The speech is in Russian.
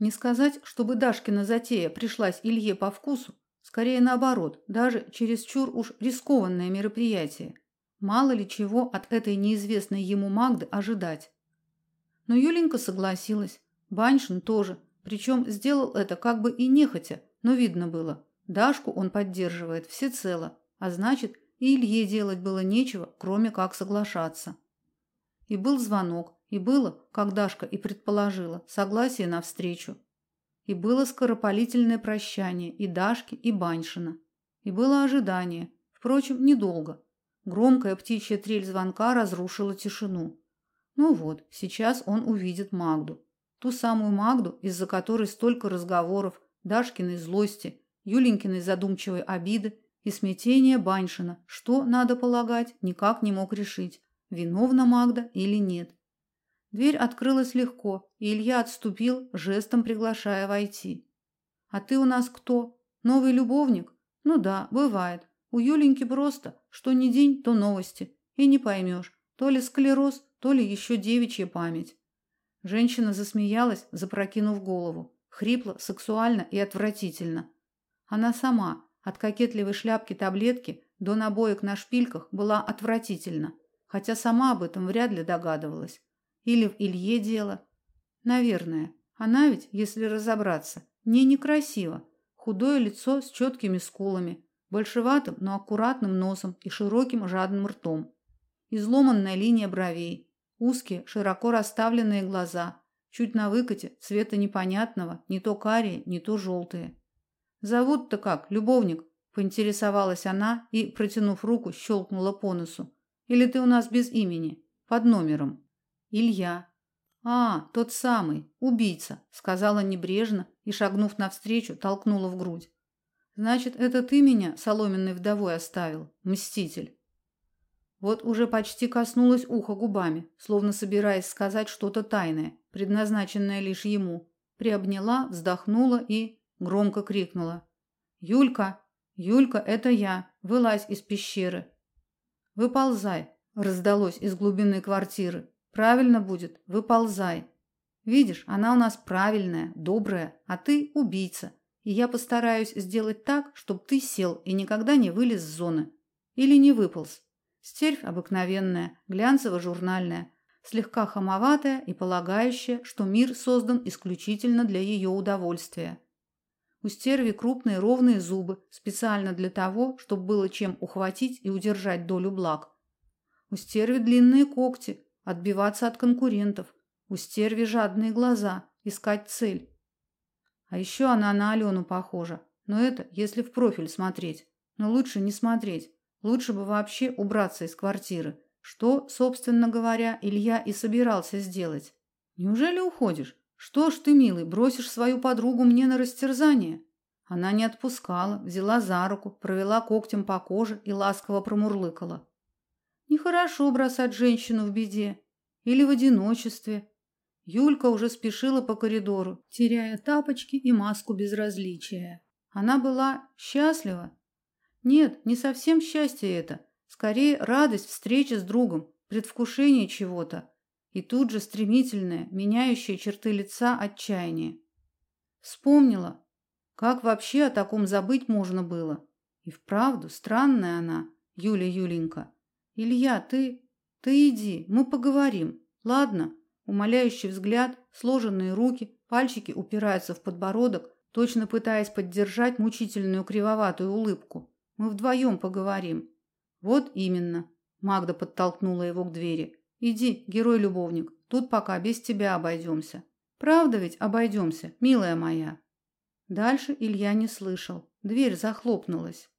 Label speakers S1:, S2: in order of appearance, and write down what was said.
S1: Не сказать, чтобы Дашкина затея пришлась Илье по вкусу, скорее наоборот, даже чересчур уж рискованное мероприятие. Мало ли чего от этой неизвестной ему Магды ожидать. Но Юленька согласилась, Баншин тоже, причем сделал это как бы и нехотя, но видно было. Дашку он поддерживает всецело, а значит, и Илье делать было нечего, кроме как соглашаться. И был звонок, и было, как Дашка и предположила, согласие на встречу. И было скоропалительное прощание и Дашки, и Баншина. И было ожидание, впрочем, недолго. Громкая птичья трель звонка разрушила тишину. Ну вот, сейчас он увидит Магду. Ту самую Магду, из-за которой столько разговоров, Дашкиной злости, Юленькиной задумчивой обиды и смятения Баншина, что, надо полагать, никак не мог решить, виновна Магда или нет. Дверь открылась легко, и Илья отступил, жестом приглашая войти. А ты у нас кто? Новый любовник? Ну да, бывает. У Юленьки просто, что ни день, то новости, и не поймешь, то ли склероз, то ли еще девичья память. Женщина засмеялась, запрокинув голову, хрипло, сексуально и отвратительно. Она сама, от кокетливой шляпки таблетки до набоек на шпильках, была отвратительна, хотя сама об этом вряд ли догадывалась. Или в Илье дело. Наверное. Она ведь, если разобраться, не некрасива. Худое лицо с четкими скулами, большеватым, но аккуратным носом и широким жадным ртом. Изломанная линия бровей, узкие, широко расставленные глаза, чуть на выкате, цвета непонятного, не то карие, не то желтые. Зовут-то как, любовник? поинтересовалась она и, протянув руку, щелкнула по носу. Или ты у нас без имени, под номером? Илья. А, тот самый, убийца, сказала небрежно и, шагнув навстречу, толкнула в грудь. Значит, это ты меня соломенной вдовой оставил, мститель. Вот уже почти коснулась уха губами, словно собираясь сказать что-то тайное, предназначенное лишь ему. Приобняла, вздохнула и громко крикнула: "Юлька, Юлька, это я. Вылазь из пещеры. Выползай", раздалось из глубины квартиры. Правильно будет, выползай. Видишь, она у нас правильная, добрая, а ты убийца. И я постараюсь сделать так, чтобы ты сел и никогда не вылез из зоны. Или не выполз. Стервь обыкновенная, глянцево-журнальная, слегка хамоватая и полагающая, что мир создан исключительно для ее удовольствия. У стерви крупные ровные зубы, специально для того, чтобы было чем ухватить и удержать долю благ. У стерви длинные когти, отбиваться от конкурентов, у стерви жадные глаза, искать цель. А еще она на Алену похожа, но это если в профиль смотреть. Но лучше не смотреть. Лучше бы вообще убраться из квартиры, что, собственно говоря, Илья и собирался сделать. Неужели уходишь? Что ж ты, милый, бросишь свою подругу мне на растерзание? Она не отпускала, взяла за руку, провела когтем по коже и ласково промурлыкала. Нехорошо бросать женщину в беде или в одиночестве. Юлька уже спешила по коридору, теряя тапочки и маску безразличия. Она была счастлива. Нет, не совсем счастье это, скорее радость встречи с другом, предвкушение чего-то и тут же стремительное, меняющее черты лица отчаяние. Вспомнила, как вообще о таком забыть можно было. И вправду странная она, Юля Юленька. Илья, ты ты иди, мы поговорим. Ладно? Умоляющий взгляд, сложенные руки, пальчики упираются в подбородок, точно пытаясь поддержать мучительную кривоватую улыбку. Мы вдвоем поговорим. Вот именно. Магда подтолкнула его к двери. Иди, герой-любовник. Тут пока без тебя обойдемся. Правда ведь обойдемся, милая моя. Дальше Илья не слышал. Дверь захлопнулась.